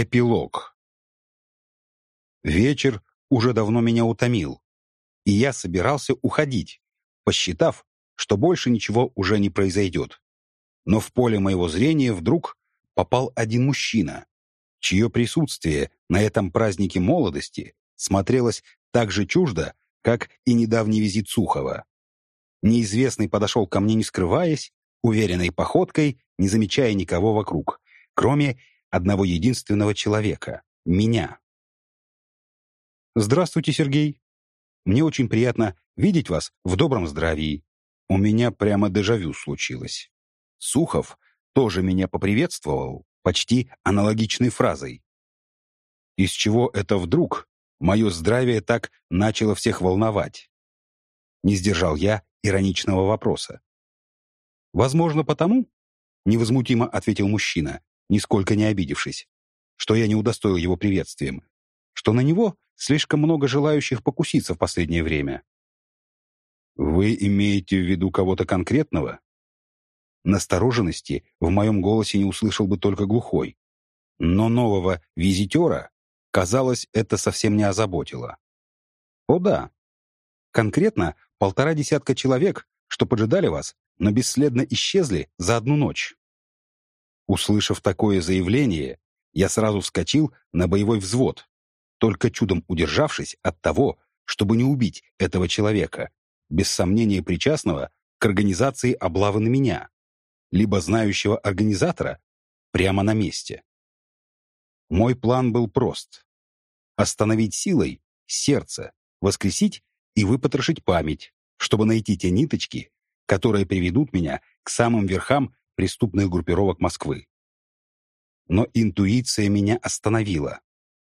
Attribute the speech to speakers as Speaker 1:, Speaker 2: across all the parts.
Speaker 1: Эпилог. Вечер уже давно меня утомил, и я собирался уходить, посчитав, что больше ничего уже не произойдет. Но в поле моего зрения вдруг попал один мужчина, чье присутствие на этом празднике молодости смотрелось так же чуждо, как и недавний визит Сухова. Неизвестный подошел ко мне, не скрываясь, уверенной походкой, не замечая никого вокруг, кроме одного единственного человека — меня. «Здравствуйте, Сергей. Мне очень приятно видеть вас в добром здравии. У меня прямо дежавю случилось. Сухов тоже меня поприветствовал почти аналогичной фразой. Из чего это вдруг мое здравие так начало всех волновать? Не сдержал я ироничного вопроса. «Возможно, потому?» — невозмутимо ответил мужчина, нисколько не обидевшись, что я не удостоил его приветствием, что на него слишком много желающих покуситься в последнее время. «Вы имеете в виду кого-то конкретного?» Настороженности в моем голосе не услышал бы только глухой. Но нового визитера, казалось, это совсем не озаботило. О да, конкретно полтора десятка человек, что поджидали вас, но бесследно исчезли за одну ночь. Услышав такое заявление, я сразу вскочил на боевой взвод, только чудом удержавшись от того, чтобы не убить этого человека, без сомнения причастного к организации облавы на меня, либо знающего организатора прямо на месте. Мой план был прост. Остановить силой сердце, воскресить и выпотрошить память, чтобы найти те ниточки, которые приведут меня к самым верхам преступных группировок Москвы. Но интуиция меня остановила,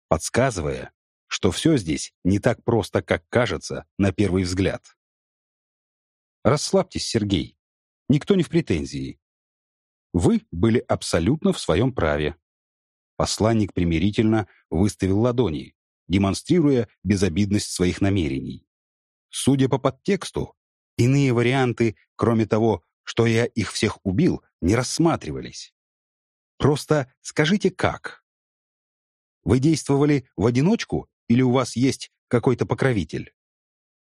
Speaker 1: подсказывая, что все здесь не так просто, как кажется на первый взгляд. Расслабьтесь, Сергей. Никто не в претензии. Вы были абсолютно в своем праве. Посланник примирительно выставил ладони, демонстрируя безобидность своих намерений. Судя по подтексту, иные варианты, кроме того, что я их всех убил, не рассматривались. Просто скажите, как? Вы действовали в одиночку или у вас есть какой-то покровитель?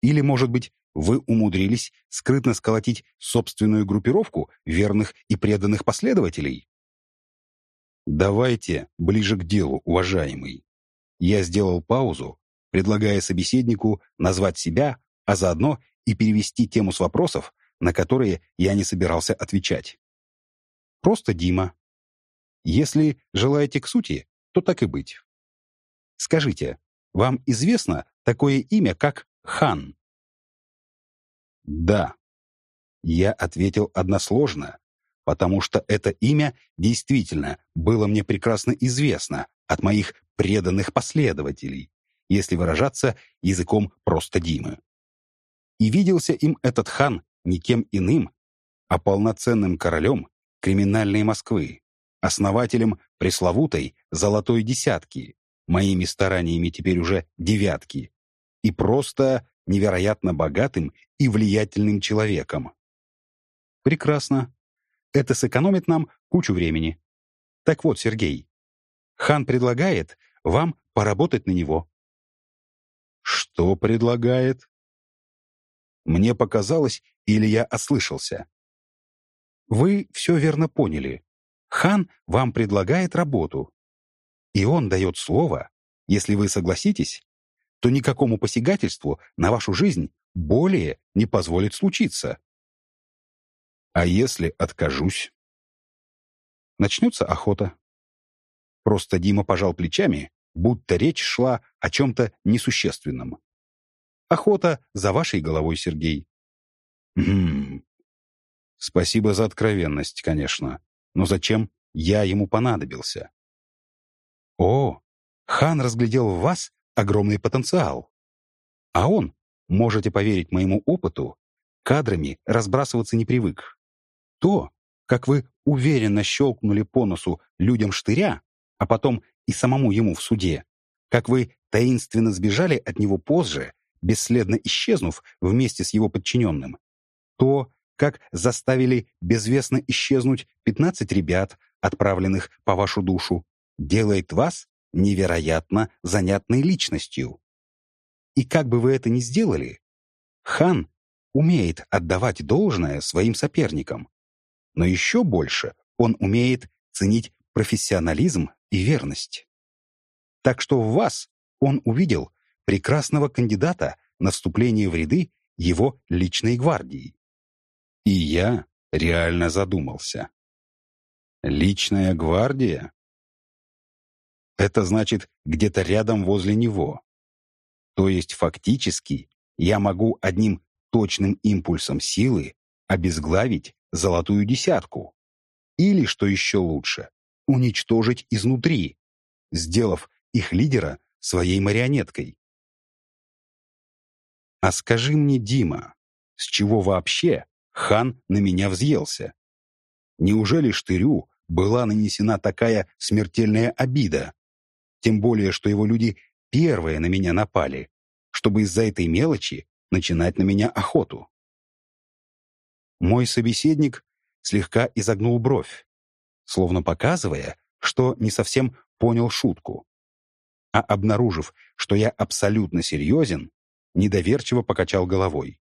Speaker 1: Или, может быть, вы умудрились скрытно сколотить собственную группировку верных и преданных последователей? Давайте ближе к делу, уважаемый. Я сделал паузу, предлагая собеседнику назвать себя, а заодно и перевести тему с вопросов на которые я не собирался отвечать. Просто Дима. Если желаете к сути, то так и быть. Скажите, вам известно такое имя, как Хан? Да. Я ответил односложно, потому что это имя действительно было мне прекрасно известно от моих преданных последователей, если выражаться языком просто Димы. И виделся им этот хан никем иным, а полноценным королем криминальной Москвы, основателем пресловутой «золотой десятки», моими стараниями теперь уже девятки, и просто невероятно богатым и влиятельным человеком. Прекрасно. Это сэкономит нам кучу времени. Так вот, Сергей, хан предлагает вам поработать на него. Что предлагает? Мне показалось, или я ослышался? Вы все верно поняли. Хан вам предлагает работу. И он дает слово, если вы согласитесь, то никакому посягательству на вашу жизнь более не позволит случиться. А если откажусь? Начнется охота. Просто Дима пожал плечами, будто речь шла о чем-то несущественном. Охота за вашей головой, Сергей. Хм. Спасибо за откровенность, конечно. Но зачем я ему понадобился? О, хан разглядел в вас огромный потенциал. А он, можете поверить моему опыту, кадрами разбрасываться не привык. То, как вы уверенно щелкнули по носу людям штыря, а потом и самому ему в суде, как вы таинственно сбежали от него позже, бесследно исчезнув вместе с его подчиненным, то, как заставили безвестно исчезнуть 15 ребят, отправленных по вашу душу, делает вас невероятно занятной личностью. И как бы вы это ни сделали, хан умеет отдавать должное своим соперникам. Но еще больше он умеет ценить профессионализм и верность. Так что в вас он увидел прекрасного кандидата на вступление в ряды его личной гвардии. И я реально задумался. Личная гвардия? Это значит где-то рядом возле него. То есть фактически я могу одним точным импульсом силы обезглавить золотую десятку. Или, что еще лучше, уничтожить изнутри, сделав их лидера своей марионеткой. А скажи мне, Дима, с чего вообще хан на меня взъелся? Неужели Штырю была нанесена такая смертельная обида? Тем более, что его люди первые на меня напали, чтобы из-за этой мелочи начинать на меня охоту. Мой собеседник слегка изогнул бровь, словно показывая, что не совсем понял шутку. А обнаружив, что я абсолютно серьезен, недоверчиво покачал головой.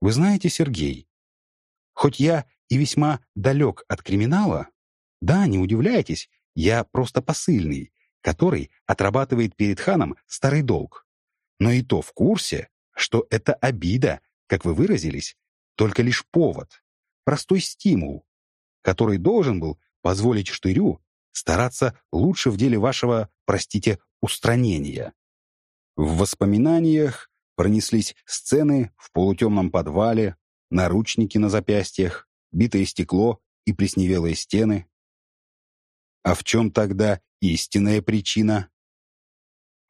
Speaker 1: «Вы знаете, Сергей, хоть я и весьма далек от криминала, да, не удивляйтесь, я просто посыльный, который отрабатывает перед ханом старый долг. Но и то в курсе, что это обида, как вы выразились, только лишь повод, простой стимул, который должен был позволить Штырю стараться лучше в деле вашего, простите, устранения. В воспоминаниях пронеслись сцены в полутемном подвале, наручники на запястьях, битое стекло и плесневелые стены. А в чем тогда истинная причина?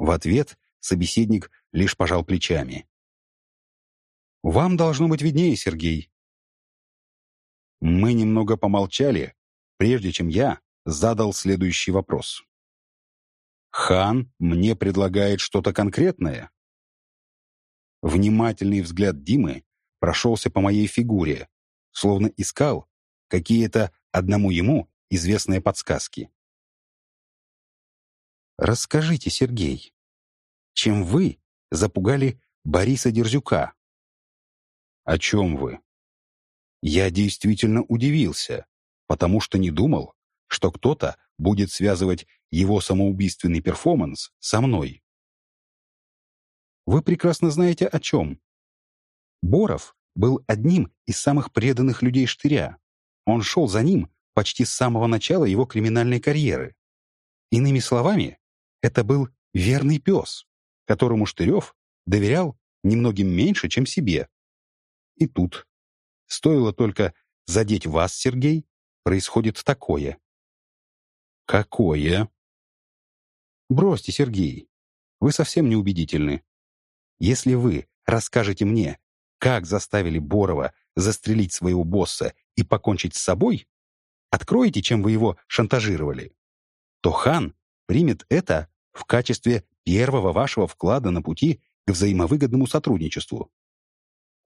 Speaker 1: В ответ собеседник лишь пожал плечами. «Вам должно быть виднее, Сергей». Мы немного помолчали, прежде чем я задал следующий вопрос. Хан мне предлагает что-то конкретное? Внимательный взгляд Димы прошелся по моей фигуре, словно искал какие-то одному ему известные подсказки. «Расскажите, Сергей, чем вы запугали Бориса Дерзюка?» «О чем вы?» Я действительно удивился, потому что не думал, что кто-то будет связывать его самоубийственный перформанс со мной. Вы прекрасно знаете о чем. Боров был одним из самых преданных людей Штыря. Он шел за ним почти с самого начала его криминальной карьеры. Иными словами, это был верный пес, которому Штырев доверял немногим меньше, чем себе. И тут, стоило только задеть вас, Сергей, происходит такое. «Какое?» «Бросьте, Сергей. Вы совсем неубедительны. Если вы расскажете мне, как заставили Борова застрелить своего босса и покончить с собой, откроете, чем вы его шантажировали, то хан примет это в качестве первого вашего вклада на пути к взаимовыгодному сотрудничеству.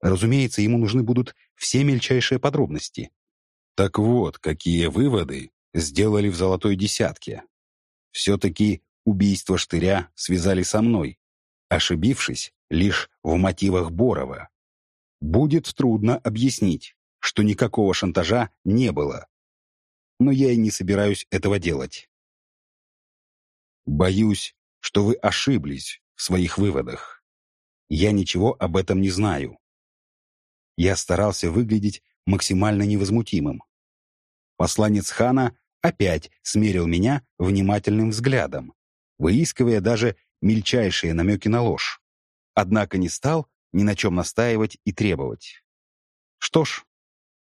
Speaker 1: Разумеется, ему нужны будут все мельчайшие подробности. Так вот, какие выводы сделали в золотой десятке. Все-таки убийство Штыря связали со мной, ошибившись лишь в мотивах Борова. Будет трудно объяснить, что никакого шантажа не было. Но я и не собираюсь этого делать. Боюсь, что вы ошиблись в своих выводах. Я ничего об этом не знаю. Я старался выглядеть максимально невозмутимым. Посланец хана опять смерил меня внимательным взглядом, выискивая даже мельчайшие намеки на ложь. Однако не стал ни на чем настаивать и требовать. Что ж,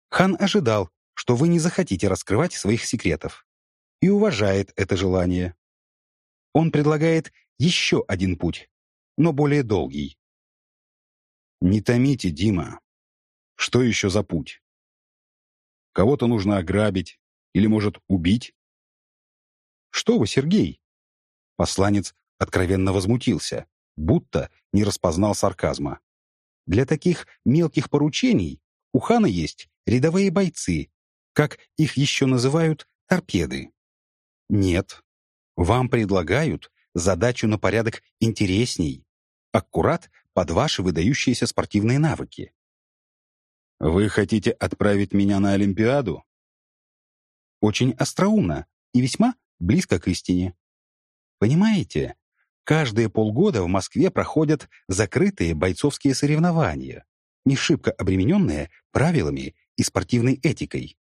Speaker 1: хан ожидал, что вы не захотите раскрывать своих секретов, и уважает это желание. Он предлагает еще один путь, но более долгий. Не томите, Дима. Что еще за путь? Кого-то нужно ограбить, или, может, убить? Что вы, Сергей? Посланец откровенно возмутился, будто не распознал сарказма. Для таких мелких поручений у хана есть рядовые бойцы, как их еще называют торпеды. Нет, Вам предлагают задачу на порядок интересней, аккурат под ваши выдающиеся спортивные навыки. Вы хотите отправить меня на Олимпиаду? Очень остроумно и весьма близко к истине. Понимаете, каждые полгода в Москве проходят закрытые бойцовские соревнования, не шибко обремененные правилами и спортивной этикой.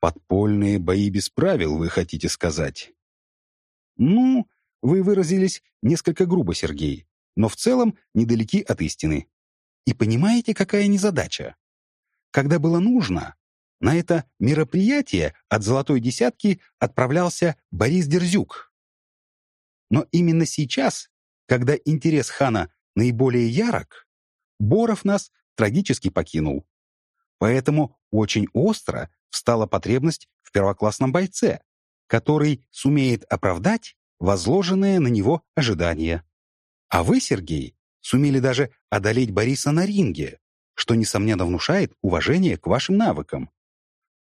Speaker 1: Подпольные бои без правил, вы хотите сказать? Ну, вы выразились несколько грубо, Сергей, но в целом недалеки от истины. И понимаете, какая незадача? Когда было нужно, на это мероприятие от «Золотой десятки» отправлялся Борис Дерзюк. Но именно сейчас, когда интерес хана наиболее ярок, Боров нас трагически покинул. Поэтому очень остро встала потребность в первоклассном бойце, который сумеет оправдать возложенные на него ожидания. А вы, Сергей, сумели даже одолеть Бориса на ринге, что, несомненно, внушает уважение к вашим навыкам.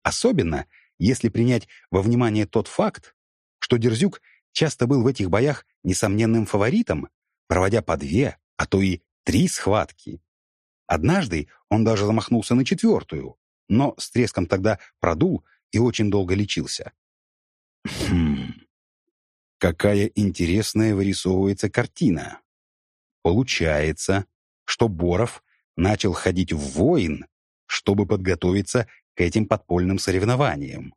Speaker 1: Особенно, если принять во внимание тот факт, что Дерзюк часто был в этих боях несомненным фаворитом, проводя по две, а то и три схватки. Однажды он даже замахнулся на четвертую, но с треском тогда продул и очень долго лечился. Хм, какая интересная вырисовывается картина. Получается, что Боров начал ходить в воин, чтобы подготовиться к этим подпольным соревнованиям.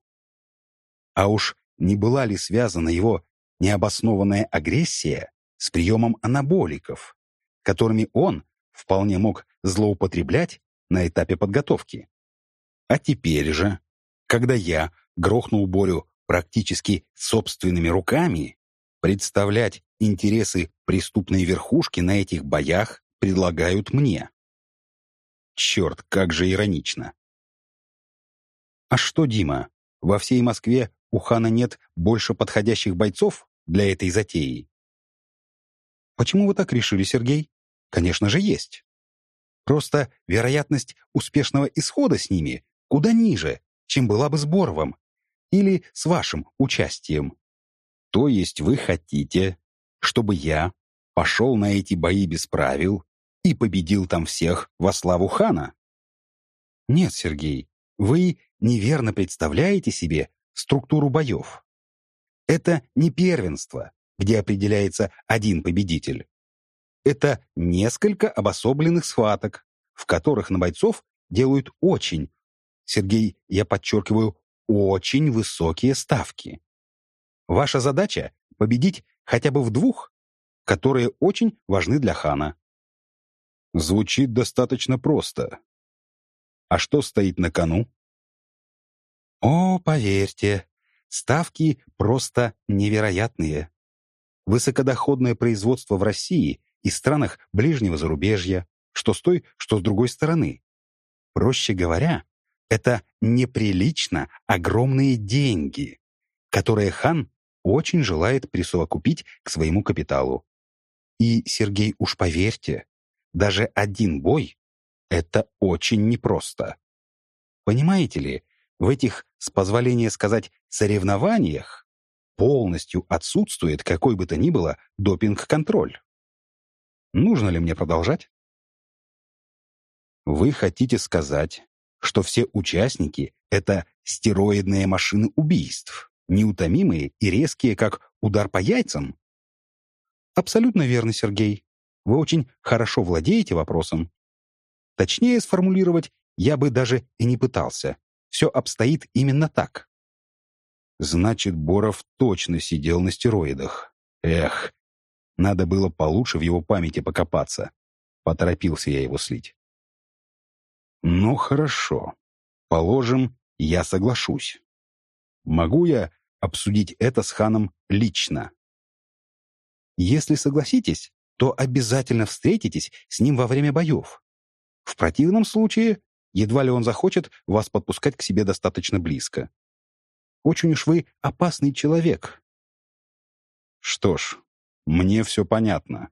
Speaker 1: А уж не была ли связана его необоснованная агрессия с приемом анаболиков, которыми он вполне мог злоупотреблять на этапе подготовки. А теперь же, когда я грохнул Борю практически собственными руками, представлять интересы преступной верхушки на этих боях предлагают мне. Черт, как же иронично. А что, Дима, во всей Москве у хана нет больше подходящих бойцов для этой затеи? Почему вы так решили, Сергей? Конечно же, есть. Просто вероятность успешного исхода с ними куда ниже, чем была бы с Боровым или с вашим участием. То есть вы хотите, чтобы я пошел на эти бои без правил и победил там всех во славу хана? Нет, Сергей, вы неверно представляете себе структуру боев. Это не первенство, где определяется один победитель. Это несколько обособленных схваток, в которых на бойцов делают очень, Сергей, я подчеркиваю, очень высокие ставки. Ваша задача — победить хотя бы в двух, которые очень важны для хана. Звучит достаточно просто. А что стоит на кону? О, поверьте, ставки просто невероятные. Высокодоходное производство в России и странах ближнего зарубежья, что с той, что с другой стороны. Проще говоря, это неприлично огромные деньги, которые хан очень желает присовокупить к своему капиталу. И, Сергей, уж поверьте, даже один бой — это очень непросто. Понимаете ли, в этих, с позволения сказать, соревнованиях полностью отсутствует какой бы то ни было допинг-контроль. Нужно ли мне продолжать? Вы хотите сказать, что все участники — это стероидные машины убийств, неутомимые и резкие, как удар по яйцам? Абсолютно верно, Сергей. Вы очень хорошо владеете вопросом. Точнее сформулировать я бы даже и не пытался. Все обстоит именно так. Значит, Боров точно сидел на стероидах. Эх, надо было получше в его памяти покопаться. Поторопился я его слить. Ну, хорошо. Положим, я соглашусь. Могу я обсудить это с ханом лично? Если согласитесь, то обязательно встретитесь с ним во время боев. В противном случае, едва ли он захочет вас подпускать к себе достаточно близко. Очень уж вы опасный человек. Что ж, мне все понятно.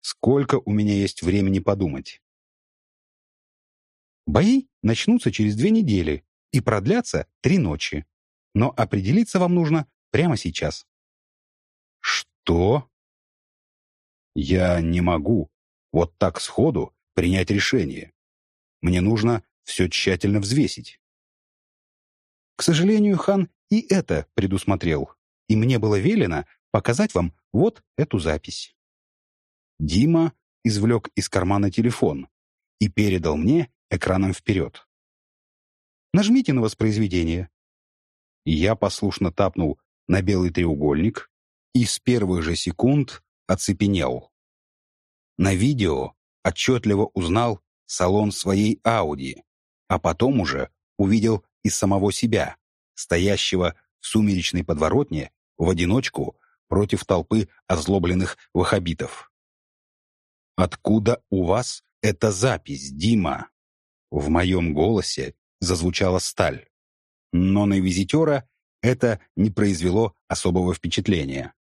Speaker 1: Сколько у меня есть времени подумать? Бои начнутся через две недели и продлятся три ночи. Но определиться вам нужно прямо сейчас. Что? Я не могу вот так сходу принять решение. Мне нужно все тщательно взвесить. К сожалению, хан и это предусмотрел, и мне было велено показать вам вот эту запись. Дима извлек из кармана телефон и передал мне экраном вперед. Нажмите на воспроизведение. Я послушно тапнул на белый треугольник и с первых же секунд оцепенел. На видео отчетливо узнал салон своей Ауди, а потом уже увидел и самого себя, стоящего в сумеречной подворотне в одиночку против толпы озлобленных ваххабитов. «Откуда у вас эта запись, Дима?» В моем голосе зазвучала сталь. Но на визитера это не произвело особого впечатления.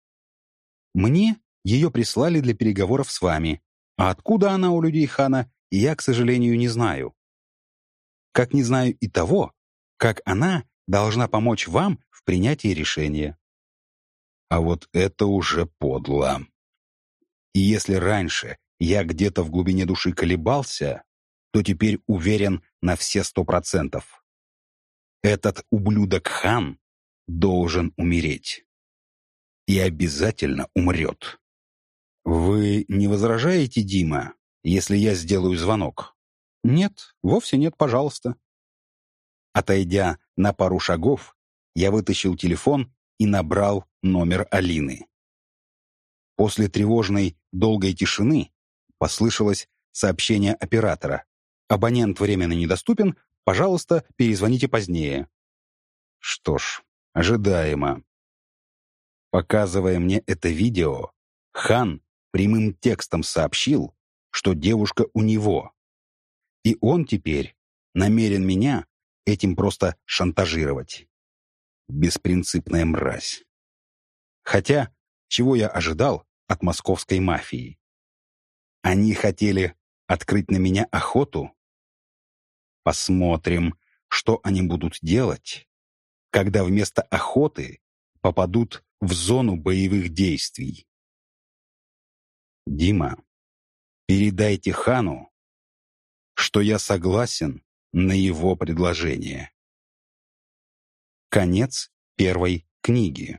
Speaker 1: «Мне ее прислали для переговоров с вами, а откуда она у людей хана, я, к сожалению, не знаю. Как не знаю и того, как она должна помочь вам в принятии решения. А вот это уже подло. И если раньше я где-то в глубине души колебался, то теперь уверен на все сто процентов. Этот ублюдок хан должен умереть. И обязательно умрет. Вы не возражаете, Дима, если я сделаю звонок? Нет, вовсе нет, пожалуйста. Отойдя на пару шагов, я вытащил телефон и набрал номер Алины. После тревожной долгой тишины послышалось сообщение оператора. «Абонент временно недоступен, пожалуйста, перезвоните позднее». Что ж, ожидаемо. Показывая мне это видео, Хан прямым текстом сообщил, что девушка у него. И он теперь намерен меня этим просто шантажировать. Беспринципная мразь. Хотя, чего я ожидал от московской мафии? Они хотели открыть на меня охоту? Посмотрим, что они будут делать, когда вместо охоты попадут в зону боевых действий. Дима, передайте хану, что я согласен на его предложение. Конец первой книги.